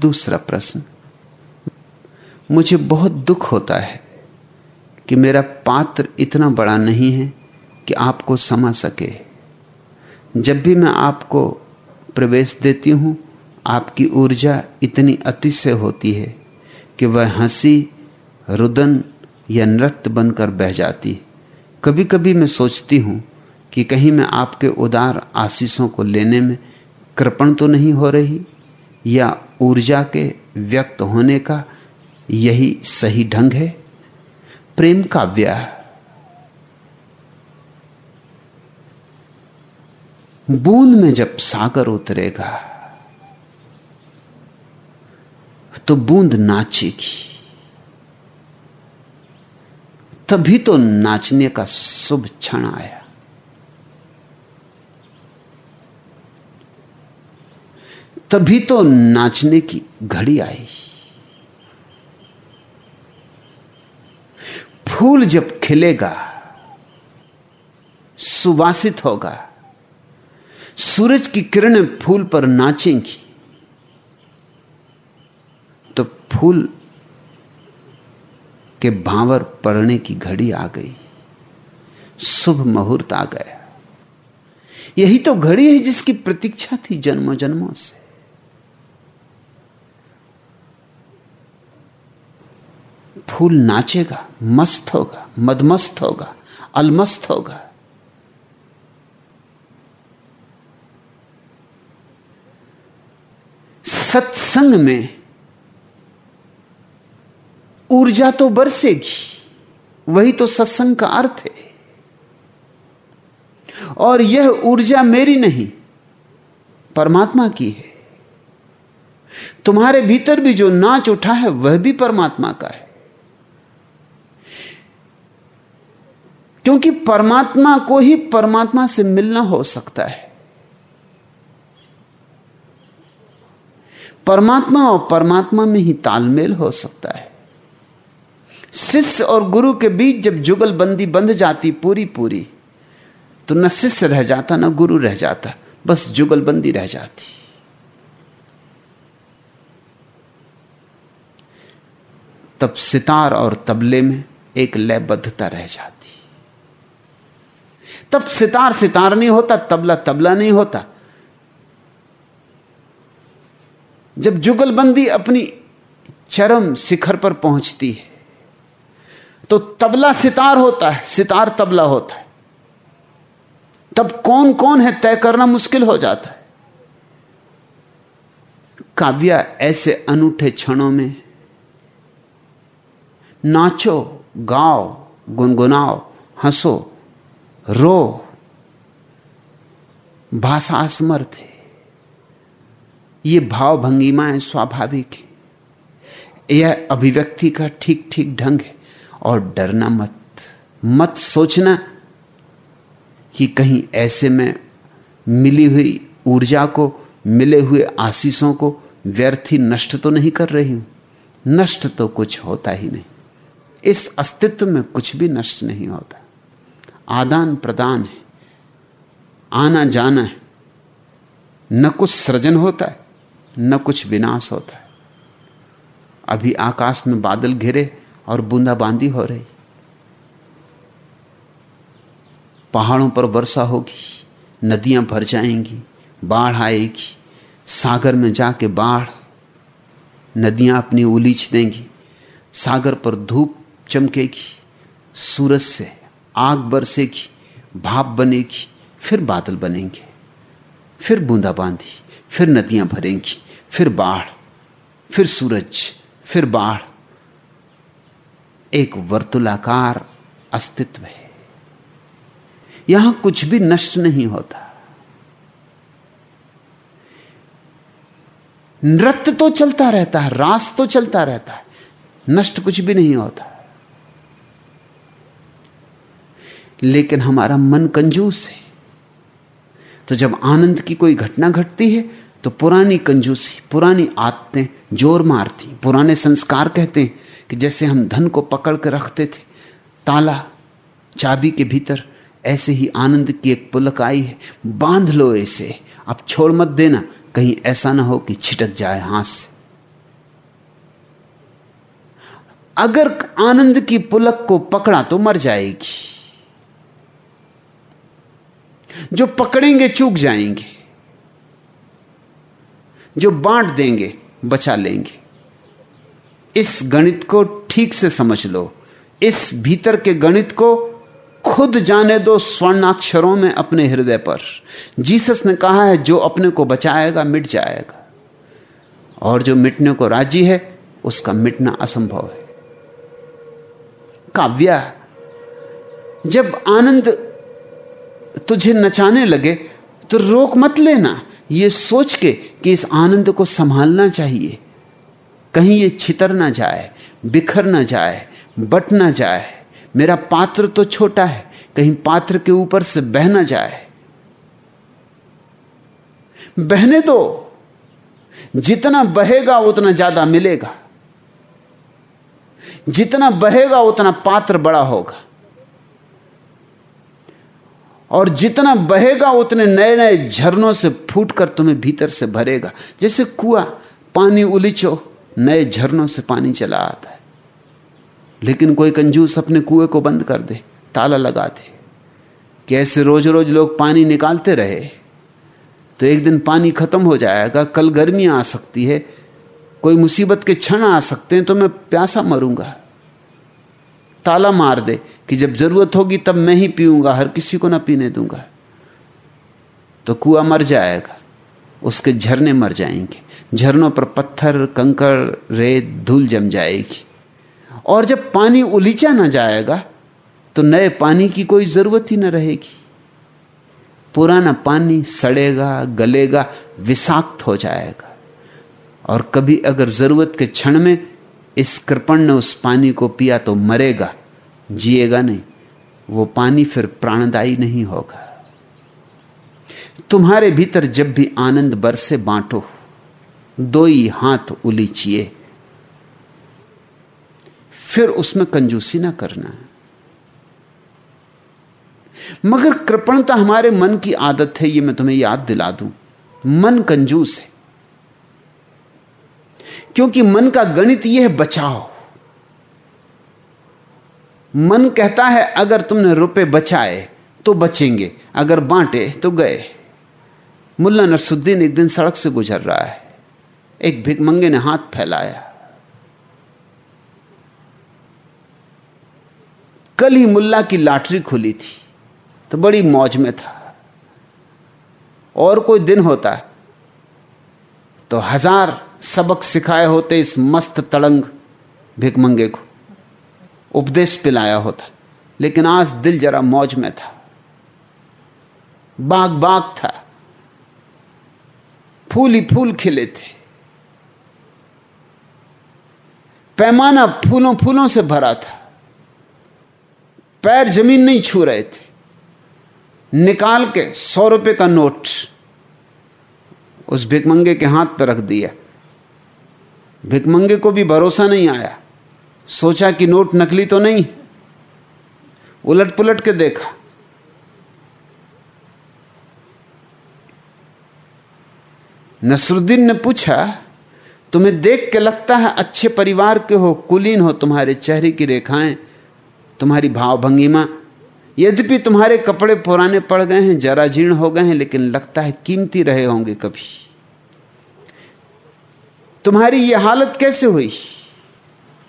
दूसरा प्रश्न, मुझे बहुत दुख होता है कि मेरा पात्र इतना बड़ा नहीं है कि आपको समा सके। जब भी मैं आपको प्रवेश देती हूँ, आपकी ऊर्जा इतनी अतिशय होती है कि वह हँसी, रुदन या नृत्य बनकर बह जाती कभी कभी मैं सोचती हूँ कि कहीं मैं आपके उदार आशीषों को लेने में कृपण तो नहीं हो रही, या ऊर्जा के व्यक्त होने का यही सही ढंग है। प्रेम का काव्य। बूंद में जब सागर उतरेगा तो बूंद नाचेगी। तभी तो नाचने का शुभ क्षण आया। तभी तो नाचने की घड़ी आई। फूल जब खिलेगा, सुवासित होगा। सूरज की किरणें फूल पर नाचेंगी। तो फूल के भावर पड़ने की घड़ी आ गई। शुभ मुहूर्त आ गया। यही तो घड़ी है जिसकी प्रतीक्षा थी जन्मों जन्मों से। फूल नाचेगा, मस्त होगा, मदमस्त होगा, अलमस्त होगा। सत्संग में ऊर्जा तो बरसेगी, वही तो सत्संग का अर्थ है। और यह ऊर्जा मेरी नहीं, परमात्मा की है। तुम्हारे भीतर भी जो नाच उठा है, वह भी परमात्मा का है। क्योंकि परमात्मा को ही परमात्मा से मिलना हो सकता है। परमात्मा और परमात्मा में ही तालमेल हो सकता है। शिष्य और गुरु के बीच जब जुगलबंदी बंध जाती पूरी पूरी तो न शिष्य रह जाता, न गुरु रह जाता, बस जुगलबंदी रह जाती। तब सितार और तबले में एक लयबद्धता रह जाती। तब सितार सितार नहीं होता, तबला तबला नहीं होता। जब जुगलबंदी अपनी चरम शिखर पर पहुँचती है तो तबला सितार होता है, सितार तबला होता है। तब कौन कौन है तय करना मुश्किल हो जाता है। काव्या ऐसे अनूठे क्षणों में, नाचो, गाओ, गुनगुनाओ, हंसो रो। भाषा असमर्थ है। ये भाव भंगिमाएँ स्वाभाविक है। यह अभिव्यक्ति का ठीक ठीक ढंग है। और डरना मत। मत सोचना कि कहीं ऐसे में मिली हुई ऊर्जा को, मिले हुए आशीषों को व्यर्थ नष्ट तो नहीं कर रही हूँ। नष्ट तो कुछ होता ही नहीं। इस अस्तित्व में कुछ भी नष्ट नहीं होता। आदान प्रदान है, आना जाना है। न कुछ सृजन होता है, न कुछ विनाश होता है। अभी आकाश में बादल घिरे और बूंदाबांदी हो रही। पहाड़ों पर वर्षा होगी, नदियाँ भर जाएँगी, बाढ़ आएगी, सागर में जाके बाढ़। नदियाँ अपनी उलीच देंगी, सागर पर धूप चमकेगी, सूरज से आग बरसेगी, भाप बनेगी, फिर बादल बनेंगे, फिर बूंदाबांदी फिर नदियाँ भरेंगी, फिर बाढ़, फिर सूरज, फिर बाढ़। एक वर्तुलाकार अस्तित्व है। यहाँ कुछ भी नष्ट नहीं होता। नृत्य तो चलता रहता है, रास तो चलता रहता है, नष्ट कुछ भी नहीं होता। लेकिन हमारा मन कंजूस है। तो जब आनंद की कोई घटना घटती है तो पुरानी कंजूसी, पुरानी आदतें ज़ोर मारती पुराने संस्कार कहते हैं कि जैसे हम धन को पकड़ कर रखते थे, ताला चाबी के भीतर ऐसे ही आनंद की एक पुलक आई है। बाँध लो ऐसे अब छोड़ मत देना, कहीं ऐसा ना हो कि छिटक जाए हाथ से। अगर आनंद की पुलक को पकड़ा तो मर जाएगी। जो पकड़ेंगे चूक जाएँगे, जो बांट देंगे बचा लेंगे। इस गणित को ठीक से समझ लो। इस भीतर के गणित को खुद जाने दो स्वर्णाक्षरों में अपने हृदय पर। जीसस ने कहा है, जो अपने को बचाएगा, मिट जाएगा। और जो मिटने को राज़ी है, उसका मिटना असंभव है। काव्या, जब आनंद तुझे नचाने लगे तो रोक मत लेना। यह सोच के कि इस आनंद को संभालना चाहिए। कहीं ये छितर ना जाए, बिखर ना जाए, बट ना जाए। मेरा पात्र तो छोटा है, कहीं पात्र के ऊपर से बह ना जाए। बहने दो। जितना बहेगा, उतना ज़्यादा मिलेगा। जितना बहेगा, उतना पात्र बड़ा होगा। और जितना बहेगा, उतने नए नए झरनों से फूटकर तुम्हें भीतर से भरेगा। जैसे कुआ, पानी उलिचो, नए झरनों से पानी चला आता है। लेकिन कोई कंजूस अपने कुएँ को बंद कर दे, ताला लगा दे। कैसे रोज रोज लोग पानी निकालते रहे तो एक दिन पानी खत्म हो जाएगा, कल गर्मी आ सकती है, कोई मुसीबत के क्षण आ सकते हैं तो मैं प्यासा मरूँगा। ताला मार दे कि जब ज़रूरत होगी तब मैं ही पीऊँगा, हर किसी को ना पीने दूँगा। तो कुआ मर जाएगा, उसके झरने मर जाएँगे, झरनों पर पत्थर, कंकड़, रेत, धूल जम जाएगी। और जब पानी उलीचा ना जाएगा तो नए पानी की कोई ज़रूरत ही ना रहेगी। पुराना पानी सड़ेगा, गलेगा, विषाक्त हो जाएगा। और कभी अगर ज़रूरत के क्षण में इस कृपण ने उस पानी को पिया तो मरेगा, जिएगा नहीं। वो पानी फिर प्राणदायी नहीं होगा। तुम्हारे भीतर जब भी आनंद बरसे बांटो, दो ही हाथ उलीचिए। फिर उसमें कंजूसी ना करना। मगर कृपणता हमारे मन की आदत है, ये मैं तुम्हें याद दिला दूँ। मन कंजूस है। क्योंकि मन का गणित यह है बचाओ। मन कहता है, अगर तुमने रुपए बचाए तो बचेंगे। अगर बांटे तो गए। मुल्ला नरसुद्दीन एक दिन सड़क से गुजर रहा है। एक भिकमंगे ने हाथ फैलाया। कल ही मुल्ला की लॉटरी खुली थी तो बड़ी मौज में था। और कोई दिन होता तो हज़ार सबक सिखाए होते इस मस्त तड़ंग भिकमंगे को। उपदेश पिलाया होता, लेकिन आज दिल जरा मौज में था। बाग बाग था। फूल ही फूल खिले थे। पैमाना फूलों फूलों से भरा था। पैर ज़मीन नहीं छू रहे थे। निकाल के सौ रुपए का नोट उस भिकमंगे के हाथ पर रख दिया। भिकमंगे को भी भरोसा नहीं आया। सोचा कि नोट नकली तो नहीं। उलट पुलट के देखा। नसरुद्दीन ने पूछा, तुम्हें देख के लगता है अच्छे परिवार के हो, कुलीन हो तुम्हारे चेहरे की रेखाएँ, तुम्हारी भाव भंगिमा यद्यपि तुम्हारे कपड़े पुराने पड़ गए हैं, जरा जीर्ण हो गए हैं, लेकिन लगता है कीमती रहे होंगे कभी। तुम्हारी यह हालत कैसे हुई?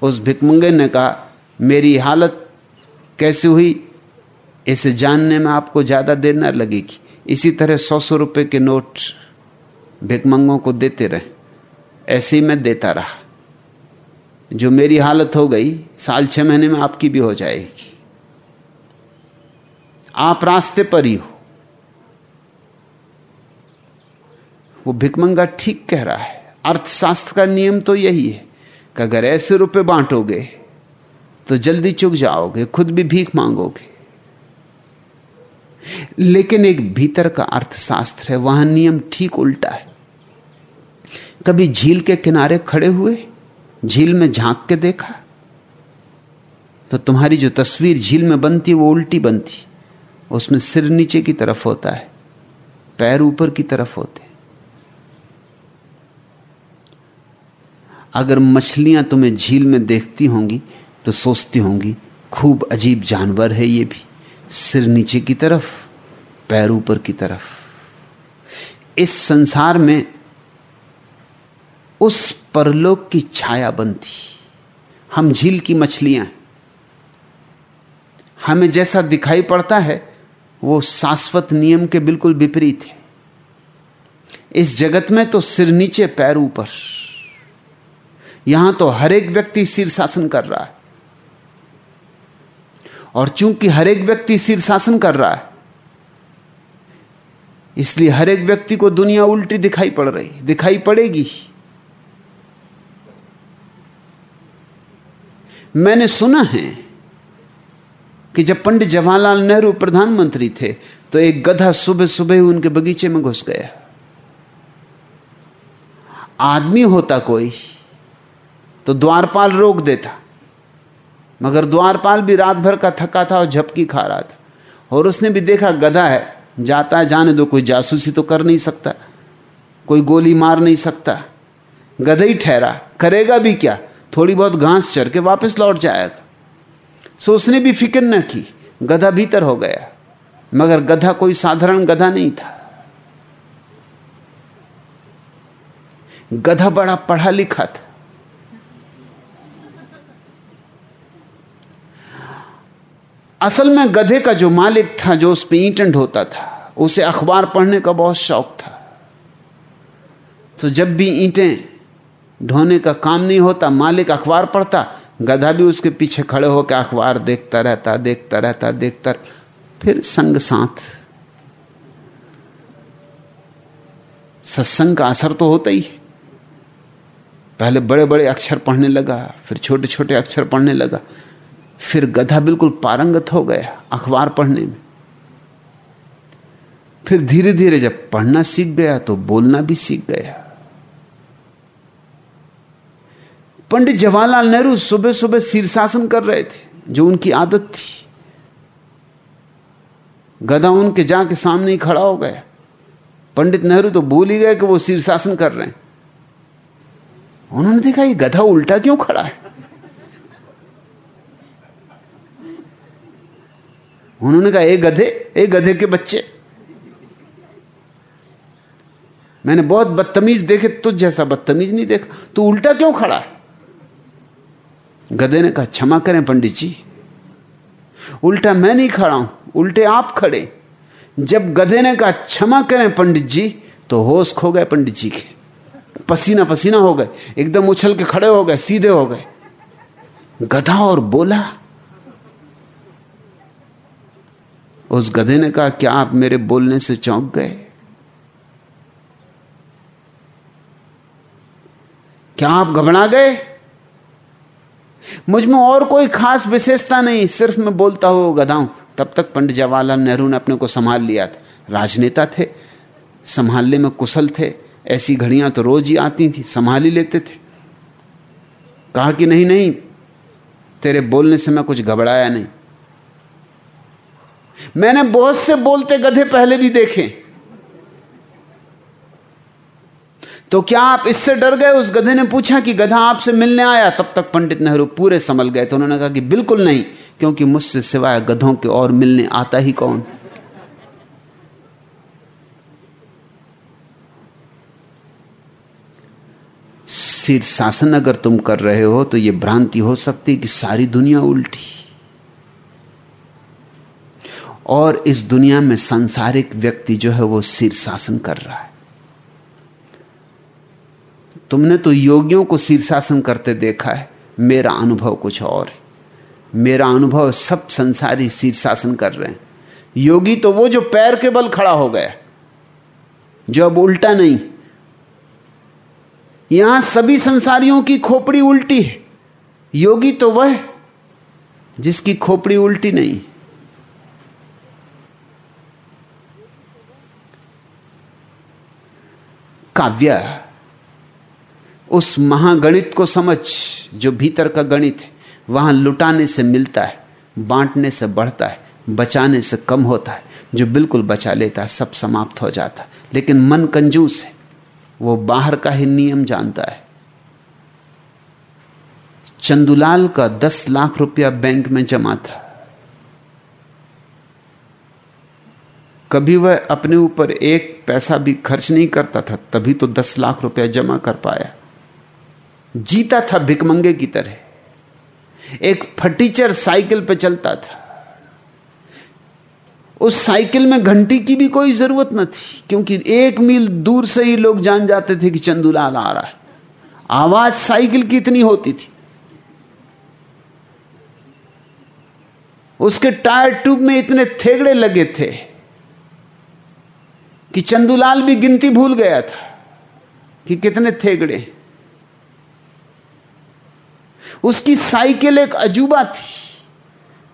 उस भिकमंगे ने कहा, मेरी हालत कैसे हुई? इसे जानने में आपको ज़्यादा देर न लगेगी। इसी तरह सौ सौ रुपए के नोट भिकमंगों को देते रहे। ऐसे ही मैं देता रहा। जो मेरी हालत हो गई, साल छह महीने में आपकी भी हो जाएगी। आप रास्ते पर ही हो। वो भिकमंगा ठीक कह रहा है। अर्थशास्त्र का नियम तो यही है कि अगर ऐसे रुपए बांटोगे तो जल्दी चुक जाओगे, खुद भी भीख मांगोगे। लेकिन एक भीतर का अर्थशास्त्र है, वहाँ नियम ठीक उल्टा है। कभी झील के किनारे खड़े हुए, झील में झाँक के देखा तो तुम्हारी जो तस्वीर झील में बनती, वो उल्टी बनती। उसमें सिर नीचे की तरफ़ होता है, पैर ऊपर की तरफ़ होते अगर मछलियाँ तुम्हें झील में देखती होंगी तो सोचती होंगी, खूब अजीब जानवर है ये भी। सिर नीचे की तरफ़, पैर ऊपर की तरफ़। इस संसार में उस परलोक की छाया बनती। हम झील की मछलियाँ हमें जैसा दिखाई पड़ता है वो शाश्वत नियम के बिल्कुल विपरीत है। इस जगत में तो सिर नीचे, पैर ऊपर। यहाँ तो हर एक व्यक्ति सिर शासन कर रहा है। और चूँकि हर एक व्यक्ति सिर शासन कर रहा है, इसलिए हर एक व्यक्ति को दुनिया उल्टी दिखाई पड़ रही दिखाई पड़ेगी। मैंने सुना है कि जब पंडित जवाहरलाल नेहरू प्रधानमंत्री थे तो एक गधा सुबह सुबह उनके बगीचे में घुस गया। आदमी होता कोई तो द्वारपाल रोक देता। मगर द्वारपाल भी रात भर का थका था और झपकी खा रहा था। और उसने भी देखा, गधा है, जाता है, जाने दो, कोई जासूसी तो कर नहीं सकता, कोई गोली मार नहीं सकता। गधा ही ठहरा, करेगा भी क्या? थोड़ी बहुत घास चर के वापस लौट जाएगा। सो उसने भी फ़िक्र न की। गधा भीतर हो गया। मगर गधा कोई साधारण गधा नहीं था। गधा बड़ा पढ़ा लिखा था। असल में गधे का जो मालिक था, जो उस पर ईंटेंट होता था, उसे अखबार पढ़ने का बहुत शौक था। तो जब भी ईंटें ढोने का काम नहीं होता, मालिक अखबार पढ़ता गधा भी उसके पीछे खड़े होकर अखबार देखता रहता देखता रहता, देखता फिर संग साथ। सत्संग का असर तो होता ही। पहले बड़े बड़े अक्षर पढ़ने लगा, फिर छोटे छोटे अक्षर पढ़ने लगा, फिर गधा बिल्कुल पारंगत हो गया अखबार पढ़ने में। फिर धीरे धीरे जब पढ़ना सीख गया तो बोलना भी सीख गया। पंडित जवाहरलाल नेहरू सुबह सुबह शीर्षासन कर रहे थे, जो उनकी आदत थी। गधा उनके जाके सामने ही खड़ा हो गया। पंडित नेहरू तो भूल ही गए कि वो शीर्षासन कर रहे हैं। उन्होंने देखा, ये गधा उल्टा क्यों खड़ा है? उन्होंने कहा, ए गधे ए गधे के बच्चे, मैंने बहुत बदतमीज देखे, तुझ जैसा बदतमीज नहीं देखा। तू उल्टा क्यों खड़ा है? गधे ने कहा, क्षमा करें पंडित जी। उल्टा मैं नहीं खड़ा हूँ, उल्टे आप खड़े जब गधे ने कहा, क्षमा करें पंडित जी तो होश खो गए पंडित जी के। पसीना पसीना हो गए, एकदम उछल के खड़े हो गए, सीधे हो गए। गधा और बोला, उस गधे ने कहा, क्या आप मेरे बोलने से चौंक गए? क्या आप घबरा गए? मुझमें और कोई खास विशेषता नहीं, सिर्फ़ मैं बोलता हूँ गधा तब तक पंडित जवाहरलाल नेहरू ने अपने को संभाल लिया था। राजनेता थे, संभालने में कुशल थे, ऐसी घड़ियाँ तो रोज ही आती थी, संभाल ही लेते थे। कहा कि नहीं नहीं, तेरे बोलने से मैं कुछ घबराया नहीं। मैंने बहुत से बोलते गधे पहले भी देखे। तो क्या आप इससे डर गए? उस गधे ने पूछा कि गधा आपसे मिलने आया? तब तक पंडित नेहरू पूरे संभल गए तो उन्होंने कहा कि बिल्कुल नहीं, क्योंकि मुझसे सिवाय गधों के और मिलने आता ही कौन? सिर शासन अगर तुम कर रहे हो तो यह भ्रांति हो सकती कि सारी दुनिया उल्टी। और इस दुनिया में सांसारिक व्यक्ति जो है, वो सिर शासन कर रहा है। तुमने तो योगियों को शीर्षासन करते देखा है। मेरा अनुभव कुछ और है। मेरा अनुभव सब संसारी शीर्षासन कर रहे हैं। योगी तो वो जो पैर के बल खड़ा हो गया, जो अब उल्टा नहीं। यहाँ सभी संसारियों की खोपड़ी उल्टी है। योगी तो वह जिसकी खोपड़ी उल्टी नहीं। काव्य उस महागणित को समझ, जो भीतर का गणित है, वहाँ लुटाने से मिलता है, बांटने से बढ़ता है, बचाने से कम होता है, जो बिल्कुल बचा लेता है, सब समाप्त हो जाता है। लेकिन मन कंजूस है, वो बाहर का ही नियम जानता है। चंदुलाल का दस लाख रुपया बैंक में जमा था। कभी वह अपने ऊपर एक पैसा भी खर्च नहीं करता था, तभी तो दस लाख रुपया जमा कर पाया। जीता था भिकमंगे की तरह। एक फटीचर साइकिल पर चलता था। उस साइकिल में घंटी की भी कोई ज़रूरत न थी, क्योंकि एक मील दूर से ही लोग जान जाते थे कि चंदूलाल आ रहा है। आवाज़ साइकिल की इतनी होती थी। उसके टायर ट्यूब में इतने थेगड़े लगे थे कि चंदूलाल भी गिनती भूल गया था कि कितने थेगड़े उसकी साइकिल एक अजूबा थी।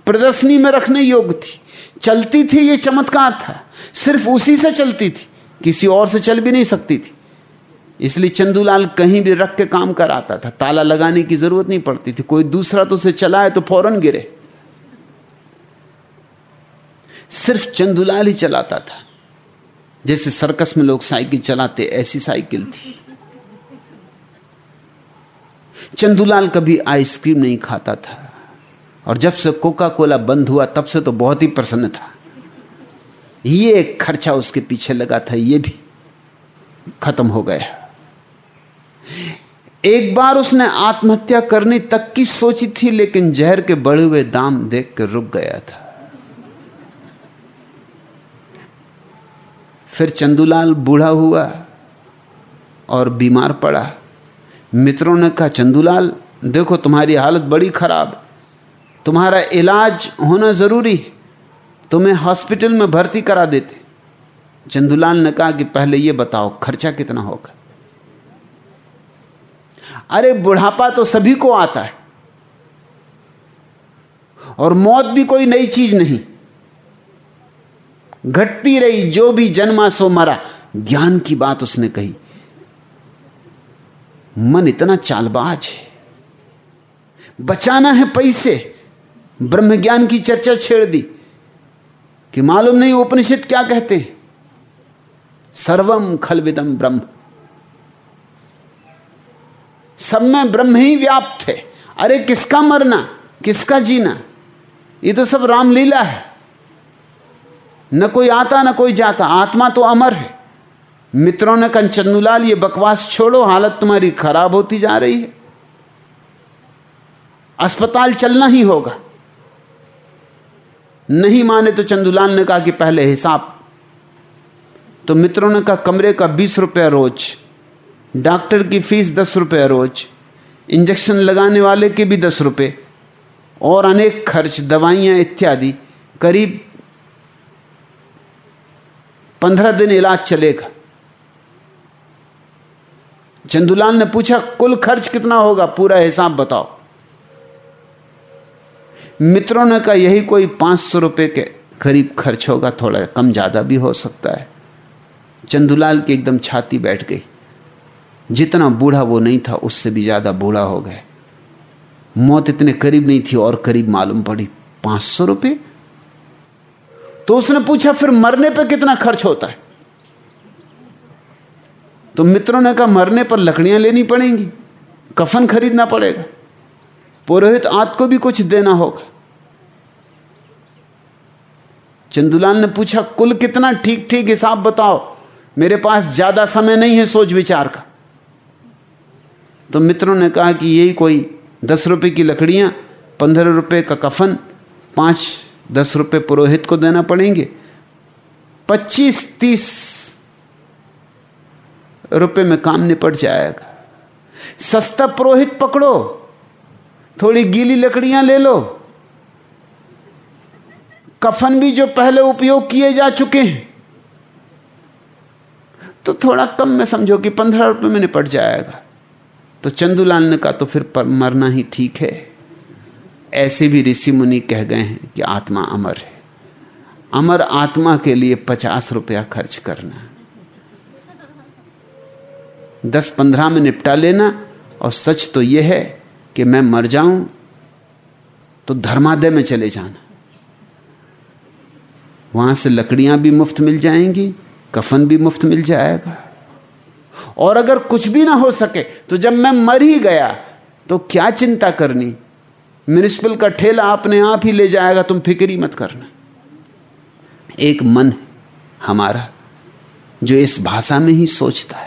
प्रदर्शनी में रखने योग्य थी। चलती थी, ये चमत्कार था। सिर्फ़ उसी से चलती थी। किसी और से चल भी नहीं सकती थी। इसलिए चंदूलाल कहीं भी रख के काम कराता था। ताला लगाने की ज़रूरत नहीं पड़ती थी। कोई दूसरा तो उसे चलाए तो फ़ौरन गिरे। सिर्फ़ चंदूलाल ही चलाता था। जैसे सर्कस में लोग साइकिल चलाते, ऐसी साइकिल थी। चंदूलाल कभी आइसक्रीम नहीं खाता था। और जब से कोका कोला बंद हुआ, तब से तो बहुत ही प्रसन्न था। ये एक खर्चा उसके पीछे लगा था, ये भी खत्म हो गया। एक बार उसने आत्महत्या करने तक की सोची थी, लेकिन जहर के बढ़े हुए दाम देख कर रुक गया था। फिर चंदूलाल बूढ़ा हुआ और बीमार पड़ा। मित्रों ने कहा, चंदूलाल, देखो तुम्हारी हालत बड़ी खराब। तुम्हारा इलाज होना ज़रूरी तुम्हें हॉस्पिटल में भर्ती करा देते। चंदूलाल ने कहा कि पहले यह बताओ, खर्चा कितना होगा? अरे, बुढ़ापा तो सभी को आता है। और मौत भी कोई नई चीज़ नहीं। घटती रही, जो भी जन्मा सो मरा। ज्ञान की बात उसने कही। मन इतना चालबाज है। बचाना है पैसे। ब्रह्म ज्ञान की चर्चा छेड़ दी। कि मालूम नहीं उपनिषद क्या कहते सर्वम खलविदम ब्रह्म। सब में ब्रह्म ही व्याप्त है। अरे किसका मरना? किसका जीना? ये तो सब रामलीला है। न कोई आता, न कोई जाता। आत्मा तो अमर है। मित्रों ने कहा चंदूलाल ये बकवास छोड़ो, हालत तुम्हारी खराब होती जा रही है। अस्पताल चलना ही होगा। नहीं माने तो चंदूलाल ने कहा कि पहले हिसाब। तो मित्रों ने कहा, कमरे का बीस रुपया रोज, डॉक्टर की फ़ीस दस रुपया रोज, इंजेक्शन लगाने वाले के भी दस रुपये, और अनेक खर्च, दवाइयाँ इत्यादि, करीब पंद्रह दिन इलाज चलेगा। चंदूलाल ने पूछा, कुल खर्च कितना होगा? पूरा हिसाब बताओ। मित्रों ने कहा, यही कोई पाँच सौ रुपए के करीब खर्च होगा, थोड़ा कम ज़्यादा भी हो सकता है। चंदूलाल की एकदम छाती बैठ गई। जितना बूढ़ा वो नहीं था, उससे भी ज़्यादा बूढ़ा हो गए मौत इतने करीब नहीं थी, और करीब मालूम पड़ी, पाँच सौ रुपये तो उसने पूछा, फिर मरने पर कितना खर्च होता है? तो मित्रों ने कहा, मरने पर लकड़ियाँ लेनी पड़ेंगी, कफन खरीदना पड़ेगा। पुरोहित आत को भी कुछ देना होगा। चंदुलाल ने पूछा, कुल कितना ठीक ठीक हिसाब बताओ? मेरे पास ज़्यादा समय नहीं है सोच विचार का। तो मित्रों ने कहा कि यही कोई दस रुपए की लकड़ियाँ, पंद्रह रुपए का कफन, पाँच, दस रुपए पुरोहित को देना पड़ेंगे। पच्चीस, तीस रुपए में काम निपट जाएगा। सस्ता पुरोहित पकड़ो, थोड़ी गीली लकड़ियाँ ले लो। कफन भी जो पहले उपयोग किए जा चुके हैं तो थोड़ा कम में समझो कि पंद्रह रुपए में निपट जाएगा। तो चंदूलाल ने कहा तो फिर पर मरना ही ठीक है। ऐसे भी ऋषि मुनि कह गए हैं कि आत्मा अमर है। अमर आत्मा के लिए पचास रुपया खर्च करना दस पंद्रह में निपटा लेना, और सच तो यह है कि मैं मर जाऊँ तो धर्मादय में चले जाना। वहाँ से लकड़ियाँ भी मुफ़्त मिल जाएँगी, कफन भी मुफ़्त मिल जाएगा। और अगर कुछ भी ना हो सके तो जब मैं मर ही गया तो क्या चिंता करनी? म्यूनिसिपल का ठेला अपने आप ही ले जाएगा, तुम फिक्री मत करना। एक मन हमारा, जो इस भाषा में ही सोचता है।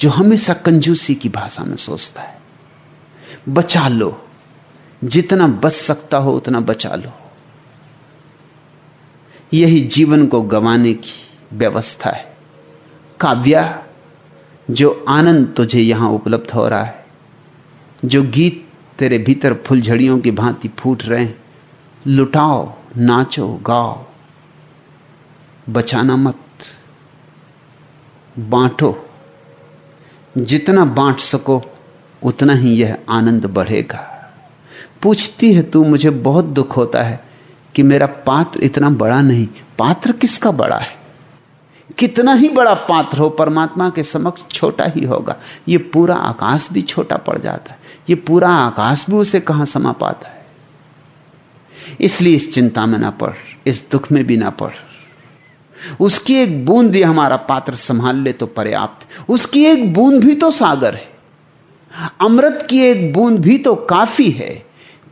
जो हमेशा कंजूसी की भाषा में सोचता है। बचा लो। जितना बच सकता हो, उतना बचा लो। यही जीवन को गंवाने की व्यवस्था है। काव्या, जो आनंद तुझे यहाँ उपलब्ध हो रहा है, जो गीत तेरे भीतर फुलझड़ियों की भांति फूट रहे हैं, लुटाओ, नाचो, गाओ। बचाना मत। बांटो। जितना बांट सको, उतना ही यह आनंद बढ़ेगा। पूछती है तू, मुझे बहुत दुख होता है कि मेरा पात्र इतना बड़ा नहीं। पात्र किसका बड़ा है? कितना ही बड़ा पात्र हो, परमात्मा के समक्ष छोटा ही होगा। ये पूरा आकाश भी छोटा पड़ जाता है। ये पूरा आकाश भी उसे कहाँ समा पाता है? इसलिए इस चिंता में ना पड़, इस दुख में भी ना पड़। उसकी एक बूंद भी हमारा पात्र संभाल ले तो पर्याप्त उसकी एक बूंद भी तो सागर है। अमृत की एक बूंद भी तो काफ़ी है।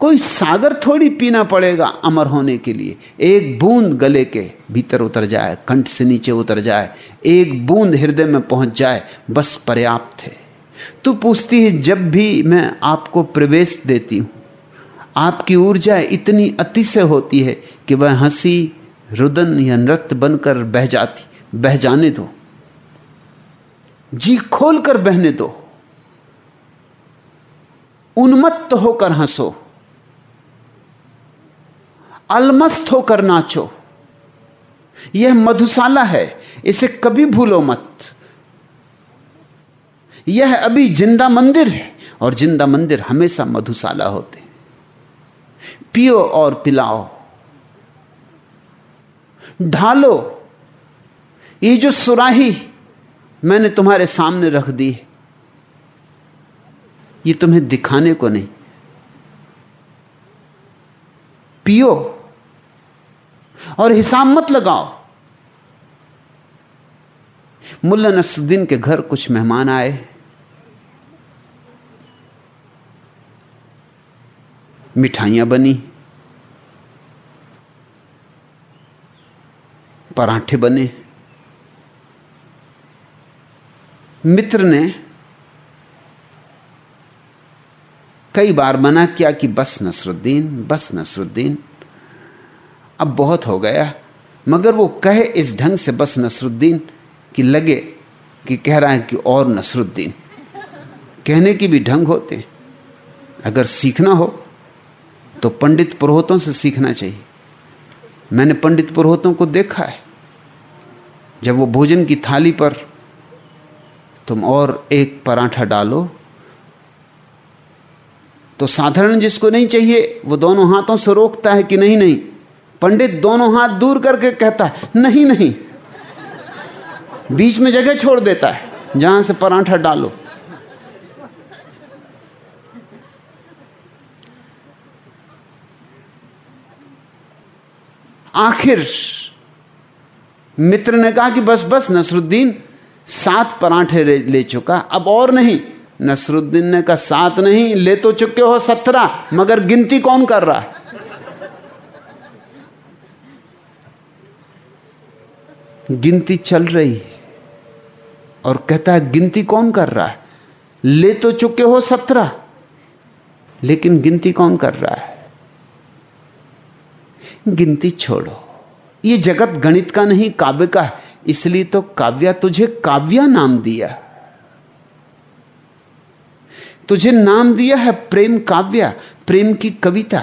कोई सागर थोड़ी पीना पड़ेगा अमर होने के लिए। एक बूंद गले के भीतर उतर जाए, कंठ से नीचे उतर जाए, एक बूंद हृदय में पहुँच जाए, बस पर्याप्त है। तू पूछती है, जब भी मैं आपको प्रवेश देती हूँ, आपकी ऊर्जा इतनी अतिशय होती है कि वह हँसी रुदन या नृत्य बनकर बह जाती, बह जाने दो। जी खोल कर बहने दो। उन्मत्त होकर हंसो। अलमस्त होकर नाचो। यह मधुशाला है, इसे कभी भूलो मत। यह अभी ज़िंदा मंदिर है, और ज़िंदा मंदिर हमेशा मधुशाला होते। पियो और पिलाओ। ढालो। ये जो सुराही मैंने तुम्हारे सामने रख दी है, ये तुम्हें दिखाने को नहीं। पियो और हिसाब मत लगाओ। मुल्ला नसुद्दीन के घर कुछ मेहमान आए। मिठाइयाँ बनी। पराठे बने। मित्र ने कई बार मना किया कि बस नसरुद्दीन बस नसरुद्दीन। अब बहुत हो गया, मगर वो कहे इस ढंग से बस नसरुद्दीन कि लगे कि कह रहा है कि और नसरुद्दीन। कहने की भी ढंग होते। अगर सीखना हो तो पंडित पुरोहितों से सीखना चाहिए। मैंने पंडित पुरोहितों को देखा है। जब वो भोजन की थाली पर तुम और एक पराठा डालो तो साधारण जिसको नहीं चाहिए, वो दोनों हाथों से रोकता है कि नहीं नहीं। पंडित दोनों हाथ दूर करके कहता है, नहीं नहीं। बीच में जगह छोड़ देता है, जहाँ से पराठा डालो। आखिर मित्र ने कहा कि बस बस नसरुद्दीन सात पराठे ले चुका, अब और नहीं। नसरुद्दीन ने कहा, सात नहीं, ले तो चुके हो सत्रह, मगर गिनती कौन कर रहा है? गिनती चल रही है और कहता है, गिनती कौन कर रहा है? ले तो चुके हो सत्रह, लेकिन गिनती कौन कर रहा है? गिनती छोड़ो। ये जगत गणित का नहीं, काव्य का है। इसलिए तो काव्या तुझे काव्या नाम दिया। तुझे नाम दिया है प्रेम काव्या, प्रेम की कविता।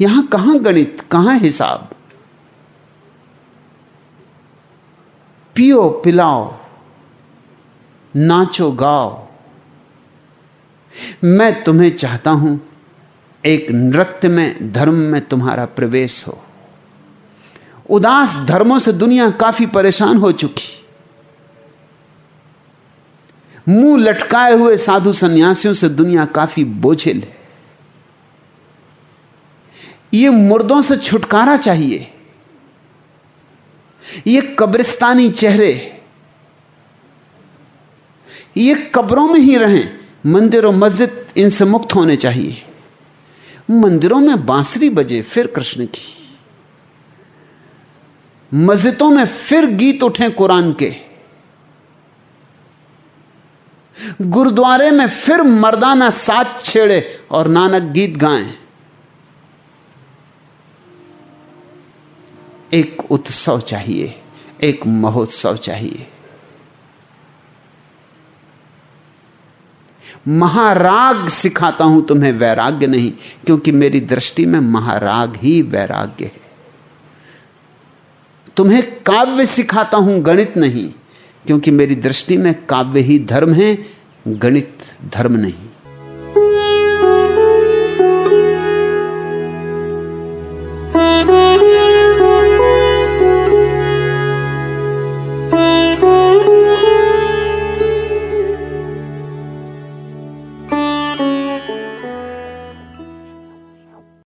यहाँ कहाँ गणित, कहाँ हिसाब? पियो पिलाओ, नाचो गाओ। मैं तुम्हें चाहता हूँ, एक नृत्य में, धर्म में तुम्हारा प्रवेश हो। उदास धर्मों से दुनिया काफ़ी परेशान हो चुकी। मुँह लटकाए हुए साधु सन्यासियों से दुनिया काफ़ी बोझिल है। ये मुर्दों से छुटकारा चाहिए। ये कब्रिस्तानी चेहरे। ये कब्रों में ही रहें। मंदिर और मस्जिद इनसे मुक्त होने चाहिए। मंदिरों में बांसुरी बजे फिर कृष्ण की। मस्जिदों में फिर गीत उठे कुरान के। गुरुद्वारे में फिर मर्दाना साथ छेड़े और नानक गीत गाएँ। एक उत्सव चाहिए, एक महोत्सव चाहिए। महाराग सिखाता हूँ तुम्हें, वैराग्य नहीं, क्योंकि मेरी दृष्टि में महाराग ही वैराग्य है। तुम्हें काव्य सिखाता हूँ, गणित नहीं। क्योंकि मेरी दृष्टि में काव्य ही धर्म है, गणित धर्म नहीं।